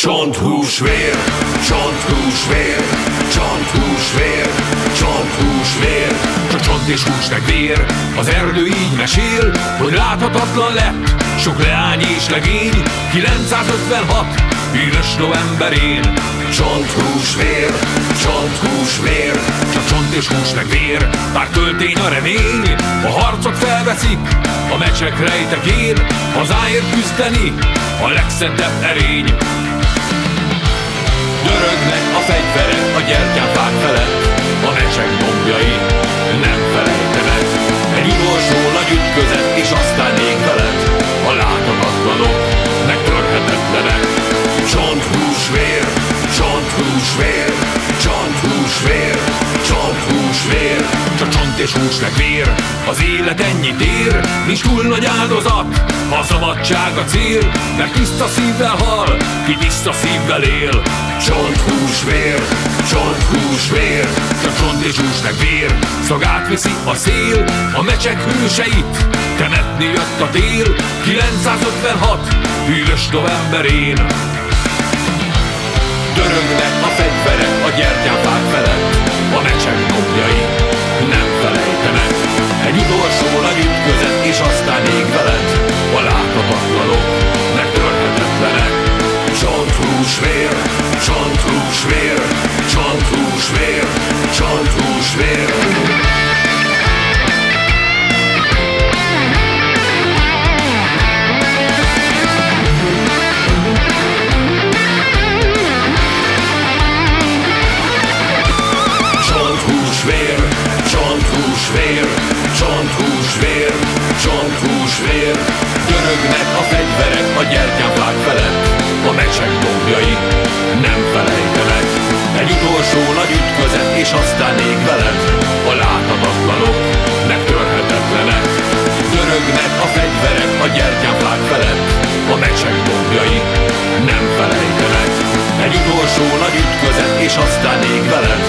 Csonthúsvér, csonthúsvér, csonthúsvér, csonthúsvér. Csak csont és hús meg vér, az erdő így mesél Hogy láthatatlan lett, sok leány és legény 956, hűvös novemberén. Csonthúsvér, csonthúsvér Csak csont és hús meg vér, bár töltény a remény A harcot felveszik, a meccsek rejtekén Hazáért küzdeni, a legszentebb erény Dörögnek a fegyverek a gyertyáfák felett A mecsek dombjai nem felejtenek. Egy utolsó nagy ütközet és aztán ég veled A láthatatlanok megtörhetetlenek Csonthúsvér, csonthúsvér, csonthúsvér, csonthúsvér Csak csont és hús meg vér, az élet ennyit ér Nincs túl nagy áldozat, a szabadság a cél Mert tiszta szívvel hal, ki tiszta szívvel él. Csont, hús, vér, csont, hús, vér Csak csont és hús meg vér. Szagát viszi a szél A mecsek hőseit Temetni jött a tél. 956 hűvös novemberén. Dörögnek a fegyverek csonthúsvér, csonthúsvér, csonthúsvér Dörögnek a fegyverek a gyertyáfák felett A mecsek dombjai nem felejtenek. Egy utolsó nagy ütközet és aztán ég veled A láthatatlanok megtörhetetlenek. Dörögnek a fegyverek a gyertyáfák felett A mecsek dombjai nem felejtenek. Egy utolsó nagy ütközet és aztán ég veled